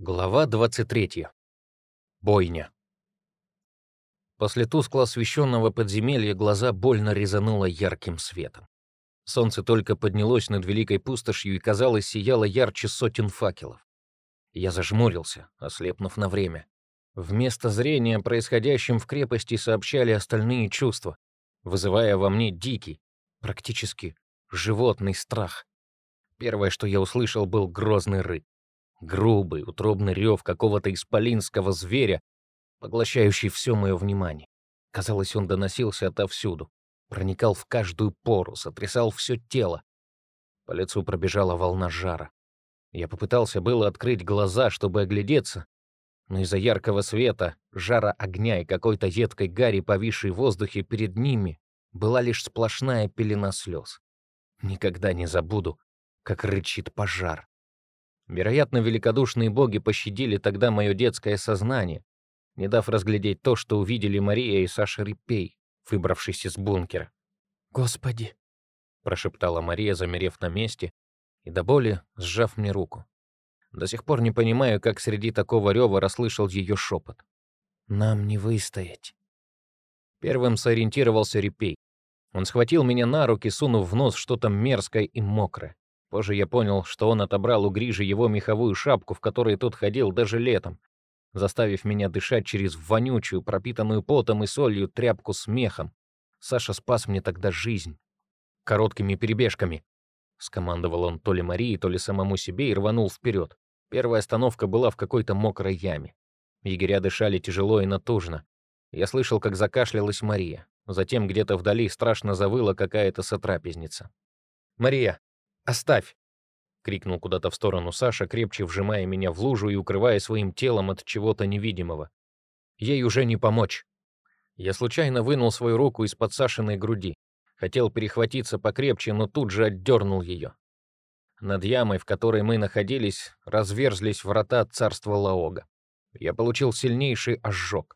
Глава 23. Бойня. После тускло освещенного подземелья глаза больно резануло ярким светом. Солнце только поднялось над великой пустошью и, казалось, сияло ярче сотен факелов. Я зажмурился, ослепнув на время. Вместо зрения происходящим в крепости сообщали остальные чувства, вызывая во мне дикий, практически животный страх. Первое, что я услышал, был грозный рык. Грубый, утробный рев какого-то исполинского зверя, поглощающий все мое внимание. Казалось, он доносился отовсюду, проникал в каждую пору, сотрясал все тело. По лицу пробежала волна жара. Я попытался было открыть глаза, чтобы оглядеться, но из-за яркого света, жара огня и какой-то едкой гари, повисшей в воздухе перед ними, была лишь сплошная пелена слез. Никогда не забуду, как рычит пожар. Вероятно, великодушные боги пощадили тогда мое детское сознание, не дав разглядеть то, что увидели Мария и Саша Рипей, выбравшись из бункера. «Господи!» — прошептала Мария, замерев на месте и до боли сжав мне руку. До сих пор не понимаю, как среди такого рева расслышал ее шепот. «Нам не выстоять». Первым сориентировался Рипей. Он схватил меня на руки, сунув в нос что-то мерзкое и мокрое. Позже я понял, что он отобрал у Грижи его меховую шапку, в которой тот ходил даже летом, заставив меня дышать через вонючую, пропитанную потом и солью тряпку с мехом. Саша спас мне тогда жизнь. Короткими перебежками. Скомандовал он то ли Марии, то ли самому себе и рванул вперед. Первая остановка была в какой-то мокрой яме. Егеря дышали тяжело и натужно. Я слышал, как закашлялась Мария. Затем где-то вдали страшно завыла какая-то сотрапезница. «Мария, «Оставь!» — крикнул куда-то в сторону Саша, крепче вжимая меня в лужу и укрывая своим телом от чего-то невидимого. «Ей уже не помочь!» Я случайно вынул свою руку из-под Сашиной груди. Хотел перехватиться покрепче, но тут же отдернул ее. Над ямой, в которой мы находились, разверзлись врата царства Лаога. Я получил сильнейший ожог.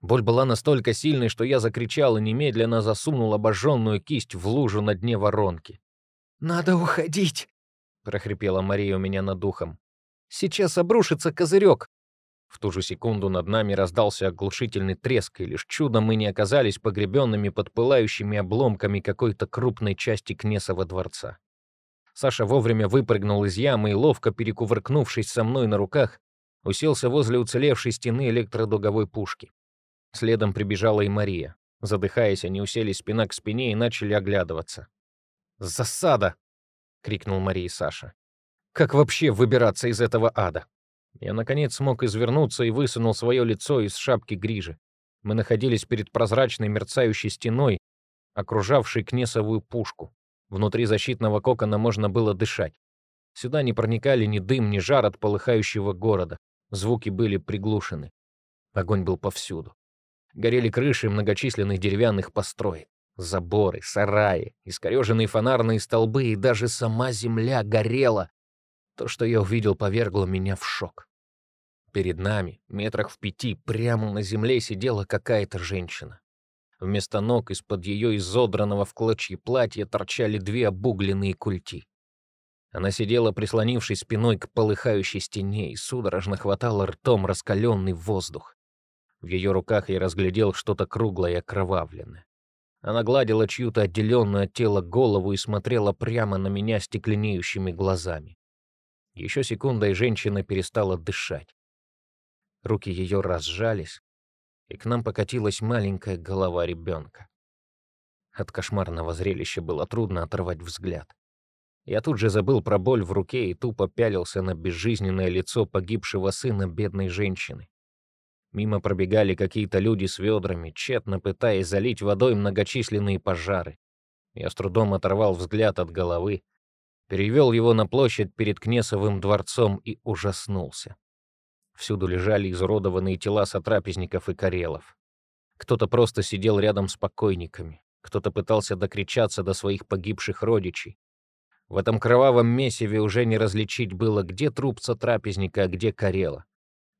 Боль была настолько сильной, что я закричал и немедленно засунул обожженную кисть в лужу на дне воронки. «Надо уходить!» — прохрипела Мария у меня над духом. «Сейчас обрушится козырек!» В ту же секунду над нами раздался оглушительный треск, и лишь чудом мы не оказались погребенными под пылающими обломками какой-то крупной части Кнесова дворца. Саша вовремя выпрыгнул из ямы и, ловко перекувыркнувшись со мной на руках, уселся возле уцелевшей стены электродуговой пушки. Следом прибежала и Мария. Задыхаясь, они уселись спина к спине и начали оглядываться. «Засада!» — крикнул Марии Саша. «Как вообще выбираться из этого ада?» Я, наконец, смог извернуться и высунул свое лицо из шапки грижи. Мы находились перед прозрачной мерцающей стеной, окружавшей кнесовую пушку. Внутри защитного кокона можно было дышать. Сюда не проникали ни дым, ни жар от полыхающего города. Звуки были приглушены. Огонь был повсюду. Горели крыши многочисленных деревянных построек. Заборы, сараи, искореженные фонарные столбы и даже сама земля горела. То, что я увидел, повергло меня в шок. Перед нами, метрах в пяти, прямо на земле сидела какая-то женщина. Вместо ног из-под ее изодранного в клочья платья торчали две обугленные культи. Она сидела, прислонившись спиной к полыхающей стене, и судорожно хватала ртом раскаленный воздух. В ее руках я разглядел что-то круглое и окровавленное. Она гладила чью-то отделенную от тела голову и смотрела прямо на меня стекленеющими глазами. Еще секунда, и женщина перестала дышать. Руки ее разжались, и к нам покатилась маленькая голова ребенка. От кошмарного зрелища было трудно оторвать взгляд. Я тут же забыл про боль в руке и тупо пялился на безжизненное лицо погибшего сына бедной женщины. Мимо пробегали какие-то люди с ведрами, тщетно пытаясь залить водой многочисленные пожары. Я с трудом оторвал взгляд от головы, перевел его на площадь перед Кнесовым дворцом и ужаснулся. Всюду лежали изуродованные тела сотрапезников и карелов. Кто-то просто сидел рядом с покойниками, кто-то пытался докричаться до своих погибших родичей. В этом кровавом месиве уже не различить было, где труп сотрапезника, а где карела.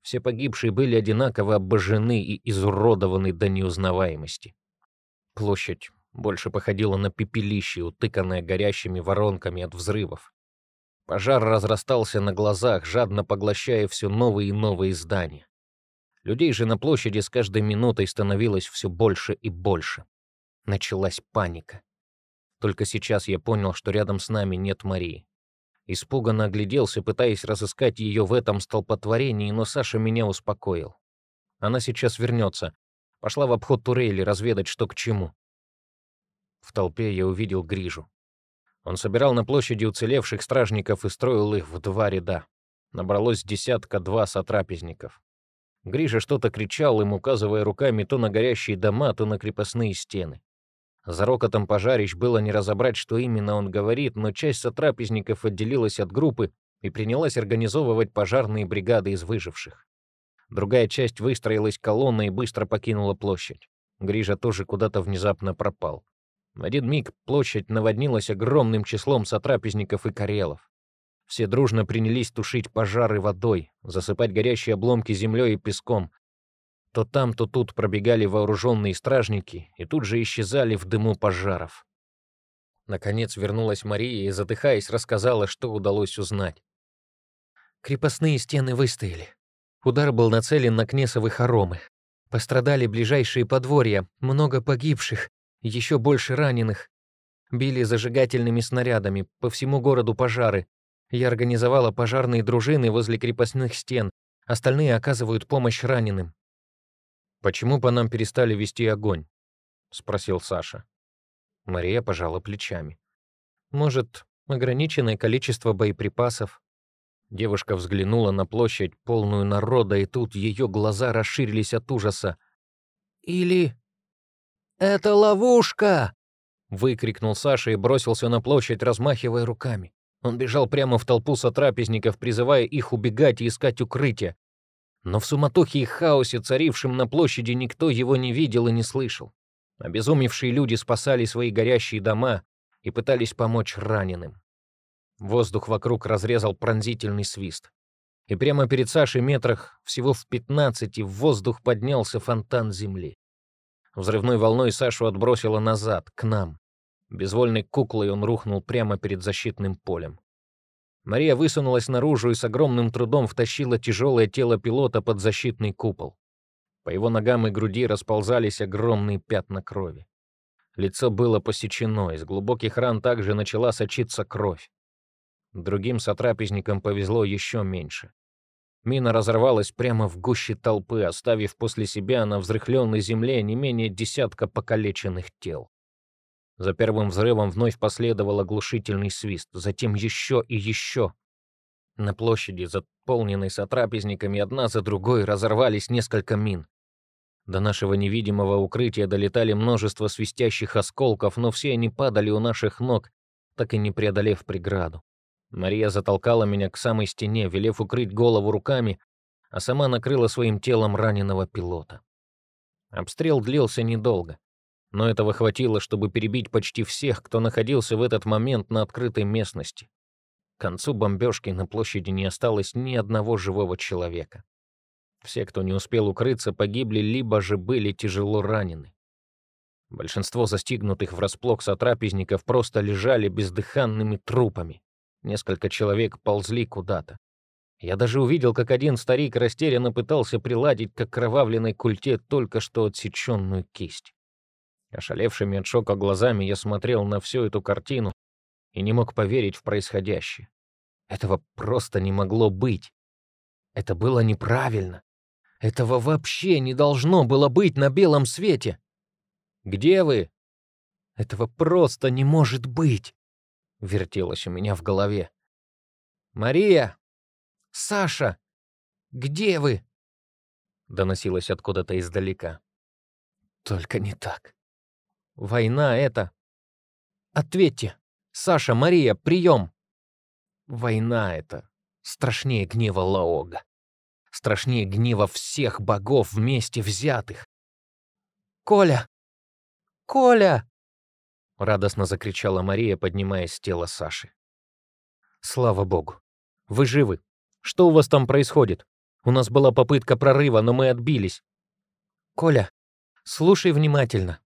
Все погибшие были одинаково обожжены и изуродованы до неузнаваемости. Площадь больше походила на пепелище, утыканное горящими воронками от взрывов. Пожар разрастался на глазах, жадно поглощая все новые и новые здания. Людей же на площади с каждой минутой становилось все больше и больше. Началась паника. Только сейчас я понял, что рядом с нами нет Марии. Испуганно огляделся, пытаясь разыскать ее в этом столпотворении, но Саша меня успокоил. Она сейчас вернется. Пошла в обход турели разведать, что к чему. В толпе я увидел Грижу. Он собирал на площади уцелевших стражников и строил их в два ряда. Набралось десятка-два сотрапезников. Грижа что-то кричал им, указывая руками то на горящие дома, то на крепостные стены. За рокотом пожарищ было не разобрать, что именно он говорит, но часть сотрапезников отделилась от группы и принялась организовывать пожарные бригады из выживших. Другая часть выстроилась колонной и быстро покинула площадь. Грижа тоже куда-то внезапно пропал. В один миг площадь наводнилась огромным числом сотрапезников и карелов. Все дружно принялись тушить пожары водой, засыпать горящие обломки землей и песком. То там, то тут пробегали вооруженные стражники и тут же исчезали в дыму пожаров. Наконец вернулась Мария и, затыхаясь, рассказала, что удалось узнать. Крепостные стены выстояли. Удар был нацелен на Кнесовы хоромы. Пострадали ближайшие подворья, много погибших, еще больше раненых. Били зажигательными снарядами, по всему городу пожары. Я организовала пожарные дружины возле крепостных стен, остальные оказывают помощь раненым. «Почему по нам перестали вести огонь?» — спросил Саша. Мария пожала плечами. «Может, ограниченное количество боеприпасов?» Девушка взглянула на площадь, полную народа, и тут ее глаза расширились от ужаса. «Или «Это ловушка!» — выкрикнул Саша и бросился на площадь, размахивая руками. Он бежал прямо в толпу сотрапезников, призывая их убегать и искать укрытие. Но в суматохе и хаосе, царившем на площади, никто его не видел и не слышал. Обезумевшие люди спасали свои горящие дома и пытались помочь раненым. Воздух вокруг разрезал пронзительный свист. И прямо перед Сашей метрах, всего в пятнадцати, в воздух поднялся фонтан земли. Взрывной волной Сашу отбросило назад, к нам. Безвольной куклой он рухнул прямо перед защитным полем. Мария высунулась наружу и с огромным трудом втащила тяжелое тело пилота под защитный купол. По его ногам и груди расползались огромные пятна крови. Лицо было посечено, из глубоких ран также начала сочиться кровь. Другим сотрапезникам повезло еще меньше. Мина разорвалась прямо в гуще толпы, оставив после себя на взрыхленной земле не менее десятка покалеченных тел. За первым взрывом вновь последовал оглушительный свист, затем еще и еще. На площади, заполненной сотрапезниками, одна за другой разорвались несколько мин. До нашего невидимого укрытия долетали множество свистящих осколков, но все они падали у наших ног, так и не преодолев преграду. Мария затолкала меня к самой стене, велев укрыть голову руками, а сама накрыла своим телом раненого пилота. Обстрел длился недолго, но этого хватило, чтобы перебить почти всех, кто находился в этот момент на открытой местности. К концу бомбежки на площади не осталось ни одного живого человека. Все, кто не успел укрыться, погибли, либо же были тяжело ранены. Большинство застигнутых врасплох сотрапезников просто лежали бездыханными трупами. Несколько человек ползли куда-то. Я даже увидел, как один старик растерянно пытался приладить к окровавленной культе только что отсеченную кисть. Ошалевшими от шока глазами я смотрел на всю эту картину и не мог поверить в происходящее. Этого просто не могло быть. Это было неправильно. Этого вообще не должно было быть на белом свете. «Где вы?» Этого просто не может быть вертелось у меня в голове. «Мария! Саша! Где вы?» доносилось откуда-то издалека. «Только не так. Война это...» «Ответьте! Саша, Мария, прием!» «Война это страшнее гнева Лаога. Страшнее гнева всех богов вместе взятых. «Коля! Коля!» Радостно закричала Мария, поднимаясь с тела Саши. «Слава богу! Вы живы! Что у вас там происходит? У нас была попытка прорыва, но мы отбились». «Коля, слушай внимательно», —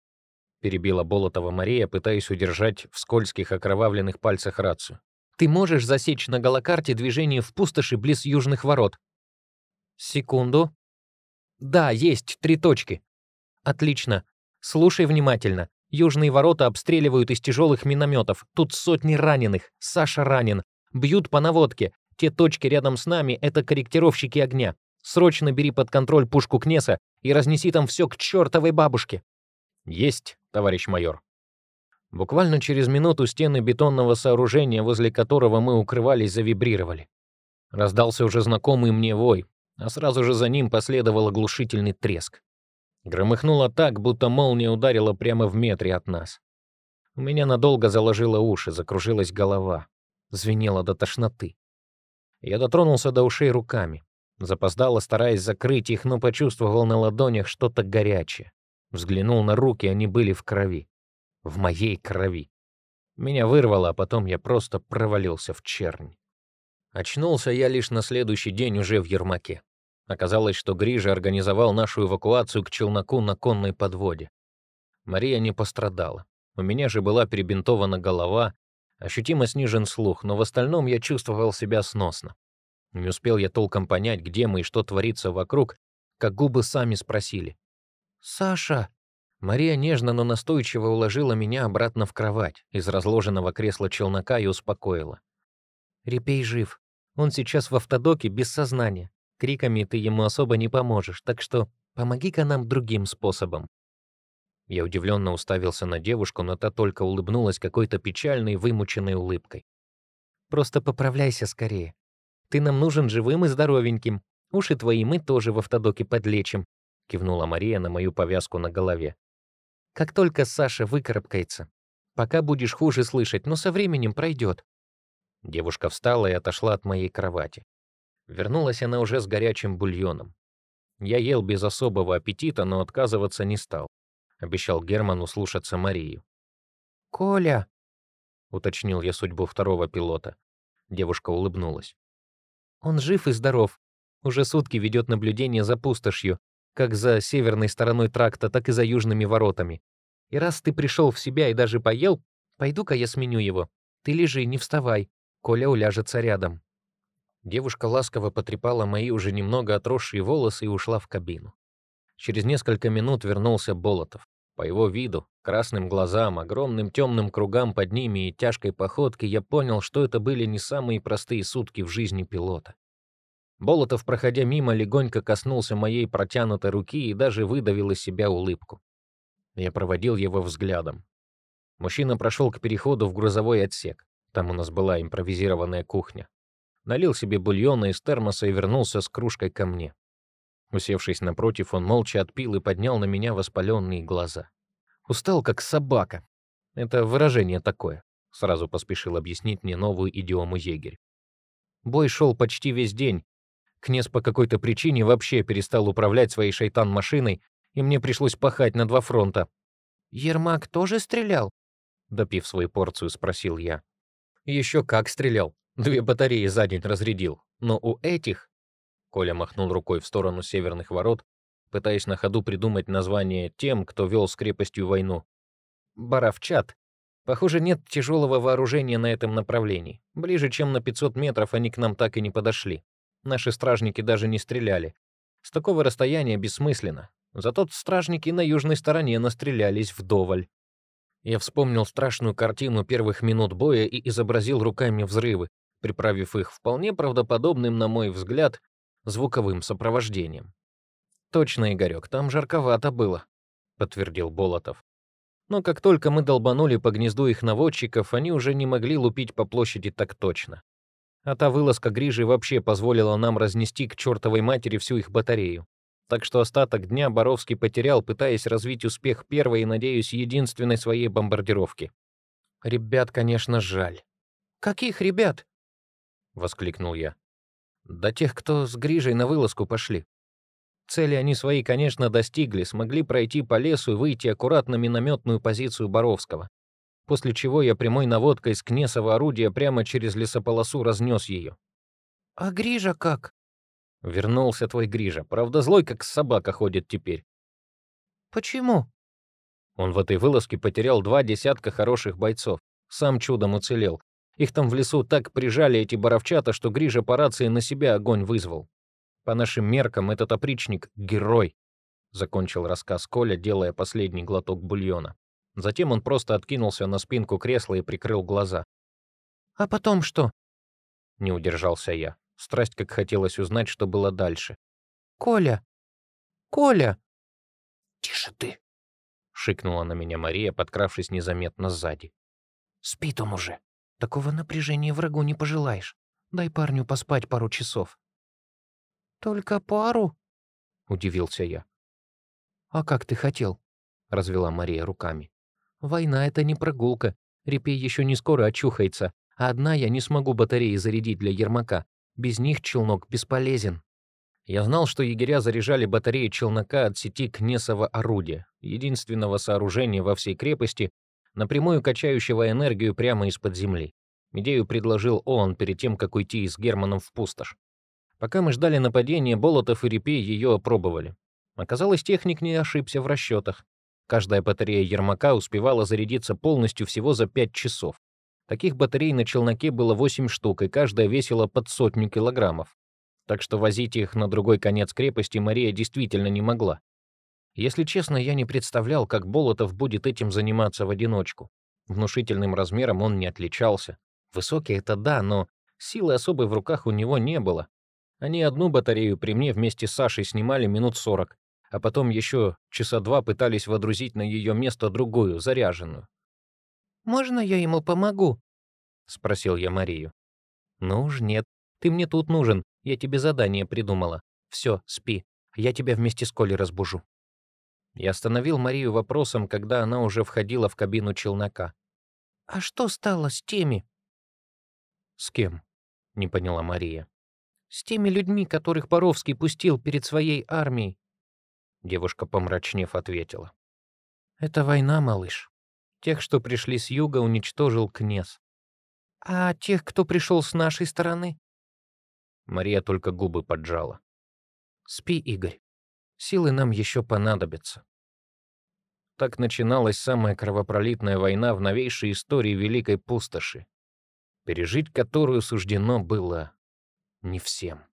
перебила Болотова Мария, пытаясь удержать в скользких окровавленных пальцах рацию. Ты можешь засечь на голокарте движение в пустоши близ южных ворот? Секунду. Да, есть, три точки. Отлично. Слушай внимательно. Южные ворота обстреливают из тяжелых минометов. Тут сотни раненых. Саша ранен. Бьют по наводке. Те точки рядом с нами — это корректировщики огня. Срочно бери под контроль пушку Кнеса и разнеси там все к чертовой бабушке. Есть, товарищ майор. Буквально через минуту стены бетонного сооружения, возле которого мы укрывались, завибрировали. Раздался уже знакомый мне вой, а сразу же за ним последовал оглушительный треск. Громыхнуло так, будто молния ударила прямо в метре от нас. У меня надолго заложило уши, закружилась голова, звенело до тошноты. Я дотронулся до ушей руками, запоздало, стараясь закрыть их, но почувствовал на ладонях что-то горячее. Взглянул на руки, они были в крови. В моей крови. Меня вырвало, а потом я просто провалился в чернь. Очнулся я лишь на следующий день уже в Ермаке. Оказалось, что Грижа организовал нашу эвакуацию к челноку на конной подводе. Мария не пострадала. У меня же была перебинтована голова, ощутимо снижен слух, но в остальном я чувствовал себя сносно. Не успел я толком понять, где мы и что творится вокруг, как губы сами спросили. «Саша!» Мария нежно, но настойчиво уложила меня обратно в кровать из разложенного кресла челнока и успокоила. «Репей жив. Он сейчас в автодоке без сознания. Криками ты ему особо не поможешь, так что помоги-ка нам другим способом». Я удивленно уставился на девушку, но та только улыбнулась какой-то печальной, вымученной улыбкой. «Просто поправляйся скорее. Ты нам нужен живым и здоровеньким. Уши твои мы тоже в автодоке подлечим», — кивнула Мария на мою повязку на голове. «Как только Саша выкарабкается. Пока будешь хуже слышать, но со временем пройдет». Девушка встала и отошла от моей кровати. Вернулась она уже с горячим бульоном. Я ел без особого аппетита, но отказываться не стал. Обещал Герману слушаться Марию. «Коля!» — уточнил я судьбу второго пилота. Девушка улыбнулась. «Он жив и здоров. Уже сутки ведет наблюдение за пустошью, как за северной стороной тракта, так и за южными воротами. И раз ты пришел в себя и даже поел, пойду-ка я сменю его. Ты лежи, не вставай. Коля уляжется рядом». Девушка ласково потрепала мои уже немного отросшие волосы и ушла в кабину. Через несколько минут вернулся Болотов. По его виду, красным глазам, огромным темным кругам под ними и тяжкой походке я понял, что это были не самые простые сутки в жизни пилота. Болотов, проходя мимо, легонько коснулся моей протянутой руки и даже выдавил из себя улыбку. Я проводил его взглядом. Мужчина прошел к переходу в грузовой отсек. Там у нас была импровизированная кухня налил себе бульона из термоса и вернулся с кружкой ко мне. Усевшись напротив, он молча отпил и поднял на меня воспаленные глаза. Устал, как собака. Это выражение такое. Сразу поспешил объяснить мне новую идиому егерь. Бой шел почти весь день. Князь по какой-то причине вообще перестал управлять своей шайтан-машиной, и мне пришлось пахать на два фронта. «Ермак тоже стрелял?» Допив свою порцию, спросил я. «Еще как стрелял. Две батареи за день разрядил. Но у этих...» Коля махнул рукой в сторону северных ворот, пытаясь на ходу придумать название тем, кто вел с крепостью войну. «Боровчат. Похоже, нет тяжелого вооружения на этом направлении. Ближе, чем на 500 метров, они к нам так и не подошли. Наши стражники даже не стреляли. С такого расстояния бессмысленно. Зато стражники на южной стороне настрелялись вдоволь. Я вспомнил страшную картину первых минут боя и изобразил руками взрывы, приправив их вполне правдоподобным, на мой взгляд, звуковым сопровождением. «Точно, Игорек, там жарковато было», — подтвердил Болотов. Но как только мы долбанули по гнезду их наводчиков, они уже не могли лупить по площади так точно. А та вылазка Грижи вообще позволила нам разнести к чертовой матери всю их батарею. Так что остаток дня Боровский потерял, пытаясь развить успех первой и, надеюсь, единственной своей бомбардировки. Ребят, конечно, жаль. «Каких ребят?» — воскликнул я. «Да тех, кто с Грижей на вылазку пошли. Цели они свои, конечно, достигли, смогли пройти по лесу и выйти аккуратно на минометную позицию Боровского. После чего я прямой наводкой с Кнесова орудия прямо через лесополосу разнес ее. «А Грижа как?» «Вернулся твой Грижа. Правда, злой, как собака ходит теперь». «Почему?» Он в этой вылазке потерял два десятка хороших бойцов. Сам чудом уцелел Их там в лесу так прижали эти боровчата, что Грижа по рации на себя огонь вызвал. По нашим меркам этот опричник — герой, — закончил рассказ Коля, делая последний глоток бульона. Затем он просто откинулся на спинку кресла и прикрыл глаза. «А потом что?» Не удержался я. Страсть как хотелось узнать, что было дальше. «Коля! Коля!» «Тише ты!» — шикнула на меня Мария, подкравшись незаметно сзади. «Спит он уже. Такого напряжения врагу не пожелаешь. Дай парню поспать пару часов». «Только пару?» — удивился я. «А как ты хотел?» — развела Мария руками. «Война — это не прогулка. Репей еще не скоро очухается, а одна я не смогу батареи зарядить для Ермака. Без них челнок бесполезен». Я знал, что егеря заряжали батареи челнока от сети Кнесова орудия, единственного сооружения во всей крепости, напрямую качающего энергию прямо из-под земли. Идею предложил он перед тем, как уйти с Германом в пустошь. Пока мы ждали нападения, Болотов и Репей ее опробовали. Оказалось, техник не ошибся в расчетах. Каждая батарея Ермака успевала зарядиться полностью всего за 5 часов. Таких батарей на челноке было 8 штук, и каждая весила под сотню килограммов. Так что возить их на другой конец крепости Мария действительно не могла. Если честно, я не представлял, как Болотов будет этим заниматься в одиночку. Внушительным размером он не отличался. Высокий — это да, но силы особой в руках у него не было. Они одну батарею при мне вместе с Сашей снимали минут сорок, а потом еще часа два пытались водрузить на ее место другую, заряженную. «Можно я ему помогу?» — спросил я Марию. «Ну уж нет, ты мне тут нужен, я тебе задание придумала. Все, спи, я тебя вместе с Колей разбужу». Я остановил Марию вопросом, когда она уже входила в кабину челнока. «А что стало с теми?» «С кем?» — не поняла Мария. С теми людьми, которых Боровский пустил перед своей армией. Девушка, помрачнев, ответила. Это война, малыш. Тех, что пришли с юга, уничтожил князь. А тех, кто пришел с нашей стороны? Мария только губы поджала. Спи, Игорь. Силы нам еще понадобятся. Так начиналась самая кровопролитная война в новейшей истории Великой Пустоши, пережить которую суждено было не всем.